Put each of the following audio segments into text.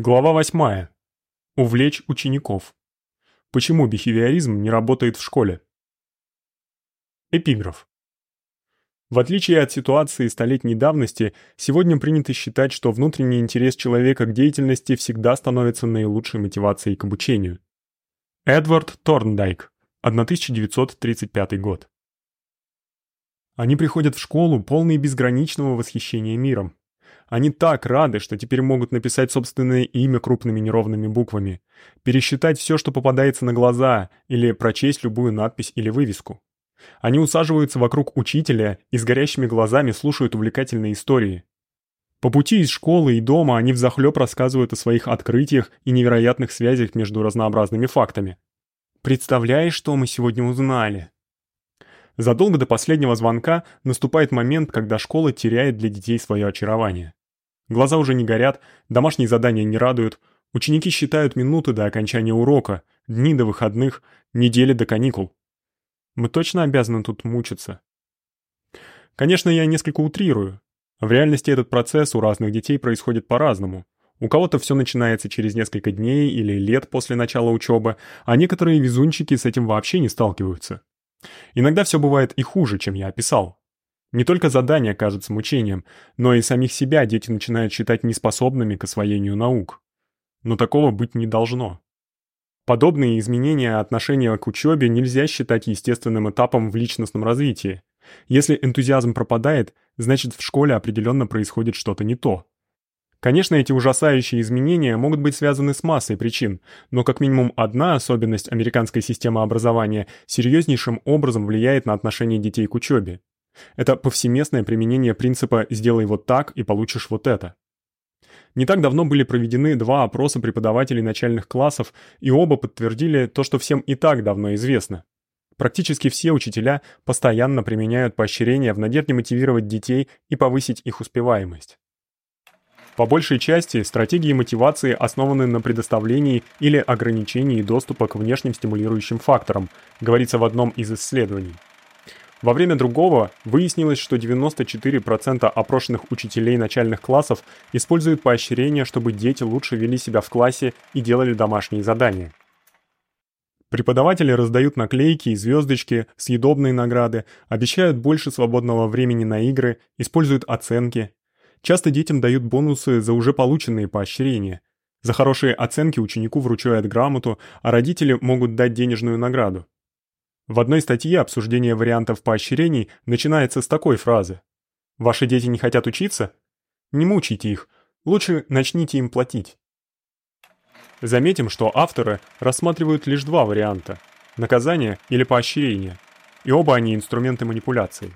Глава 8. Увлечь учеников. Почему бихевиоризм не работает в школе? Эпиграф. В отличие от ситуации столетней давности, сегодня принято считать, что внутренний интерес человека к деятельности всегда становится наилучшей мотивацией к обучению. Эдвард Торндайк, 1935 год. Они приходят в школу полные безграничного восхищения миром. Они так рады, что теперь могут написать собственное имя крупными неровными буквами, пересчитать все, что попадается на глаза, или прочесть любую надпись или вывеску. Они усаживаются вокруг учителя и с горящими глазами слушают увлекательные истории. По пути из школы и дома они взахлёб рассказывают о своих открытиях и невероятных связях между разнообразными фактами. Представляешь, что мы сегодня узнали? Задолго до последнего звонка наступает момент, когда школа теряет для детей свое очарование. Глаза уже не горят, домашние задания не радуют, ученики считают минуты до окончания урока, дни до выходных, недели до каникул. Мы точно обязаны тут мучиться. Конечно, я несколько утрирую. В реальности этот процесс у разных детей происходит по-разному. У кого-то все начинается через несколько дней или лет после начала учебы, а некоторые везунчики с этим вообще не сталкиваются. Иногда все бывает и хуже, чем я описал. Не только задания кажутся мучением, но и самих себя дети начинают считать неспособными к освоению наук. Но такого быть не должно. Подобные изменения отношения к учебе нельзя считать естественным этапом в личностном развитии. Если энтузиазм пропадает, значит в школе определенно происходит что-то не то. Конечно, эти ужасающие изменения могут быть связаны с массой причин, но как минимум одна особенность американской системы образования серьезнейшим образом влияет на отношение детей к учебе. Это повсеместное применение принципа «сделай вот так и получишь вот это». Не так давно были проведены два опроса преподавателей начальных классов, и оба подтвердили то, что всем и так давно известно. Практически все учителя постоянно применяют поощрения в надежде мотивировать детей и повысить их успеваемость. По большей части стратегии мотивации основаны на предоставлении или ограничении доступа к внешним стимулирующим факторам, говорится в одном из исследований. Во время другого выяснилось, что 94% опрошенных учителей начальных классов используют поощрения, чтобы дети лучше вели себя в классе и делали домашние задания. Преподаватели раздают наклейки и звездочки, съедобные награды, обещают больше свободного времени на игры, используют оценки. Часто детям дают бонусы за уже полученные поощрения. За хорошие оценки ученику вручают грамоту, а родители могут дать денежную награду. В одной статье обсуждение вариантов поощрений начинается с такой фразы: Ваши дети не хотят учиться? Не мучайте их, лучше начните им платить. Заметим, что авторы рассматривают лишь два варианта: наказание или поощрение, и оба они инструменты манипуляции.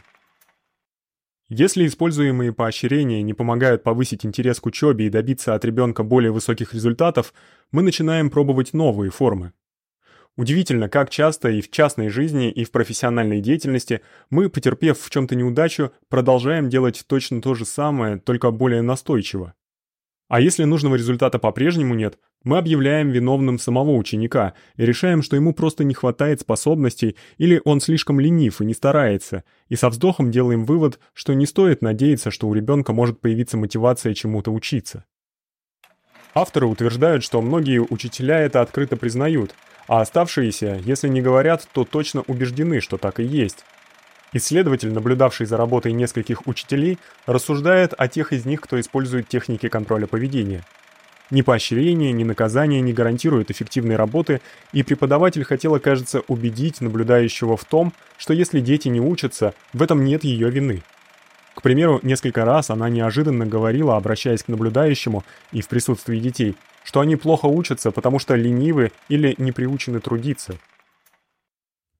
Если используемые поощрения не помогают повысить интерес к учебе и добиться от ребенка более высоких результатов, мы начинаем пробовать новые формы. Удивительно, как часто и в частной жизни, и в профессиональной деятельности мы, потерпев в чем то неудачу, продолжаем делать точно то же самое, только более настойчиво. А если нужного результата по-прежнему нет, мы объявляем виновным самого ученика и решаем, что ему просто не хватает способностей или он слишком ленив и не старается, и со вздохом делаем вывод, что не стоит надеяться, что у ребенка может появиться мотивация чему-то учиться. Авторы утверждают, что многие учителя это открыто признают – а оставшиеся, если не говорят, то точно убеждены, что так и есть. Исследователь, наблюдавший за работой нескольких учителей, рассуждает о тех из них, кто использует техники контроля поведения. Ни поощрение, ни наказание не гарантируют эффективной работы, и преподаватель хотел, кажется, убедить наблюдающего в том, что если дети не учатся, в этом нет ее вины. К примеру, несколько раз она неожиданно говорила, обращаясь к наблюдающему и в присутствии детей, что они плохо учатся, потому что ленивы или не приучены трудиться.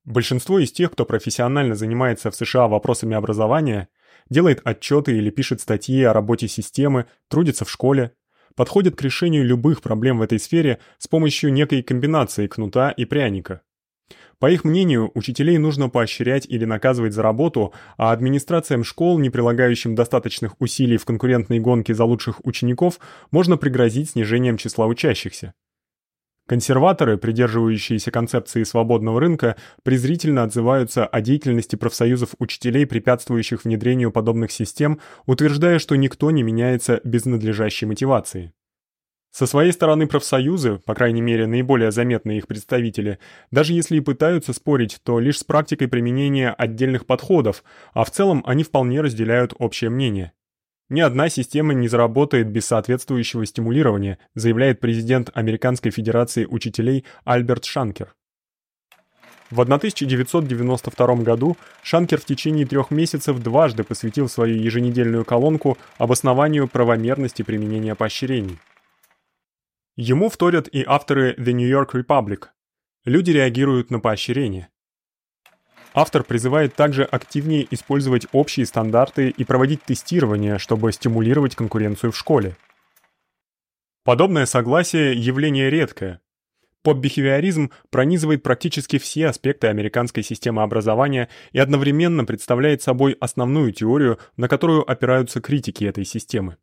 Большинство из тех, кто профессионально занимается в США вопросами образования, делает отчеты или пишет статьи о работе системы, трудится в школе, подходит к решению любых проблем в этой сфере с помощью некой комбинации кнута и пряника. По их мнению, учителей нужно поощрять или наказывать за работу, а администрациям школ, не прилагающим достаточных усилий в конкурентной гонке за лучших учеников, можно пригрозить снижением числа учащихся. Консерваторы, придерживающиеся концепции свободного рынка, презрительно отзываются о деятельности профсоюзов учителей, препятствующих внедрению подобных систем, утверждая, что никто не меняется без надлежащей мотивации. Со своей стороны профсоюзы, по крайней мере, наиболее заметные их представители, даже если и пытаются спорить, то лишь с практикой применения отдельных подходов, а в целом они вполне разделяют общее мнение. Ни одна система не заработает без соответствующего стимулирования, заявляет президент Американской федерации учителей Альберт Шанкер. В 1992 году Шанкер в течение трех месяцев дважды посвятил свою еженедельную колонку обоснованию правомерности применения поощрений. Ему вторят и авторы The New York Republic. Люди реагируют на поощрение. Автор призывает также активнее использовать общие стандарты и проводить тестирование, чтобы стимулировать конкуренцию в школе. Подобное согласие явление редкое. Поп-бихевиоризм пронизывает практически все аспекты американской системы образования и одновременно представляет собой основную теорию, на которую опираются критики этой системы.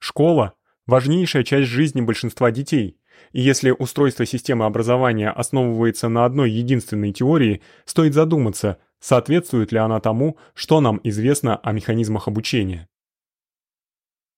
Школа важнейшая часть жизни большинства детей. И если устройство системы образования основывается на одной единственной теории, стоит задуматься, соответствует ли она тому, что нам известно о механизмах обучения.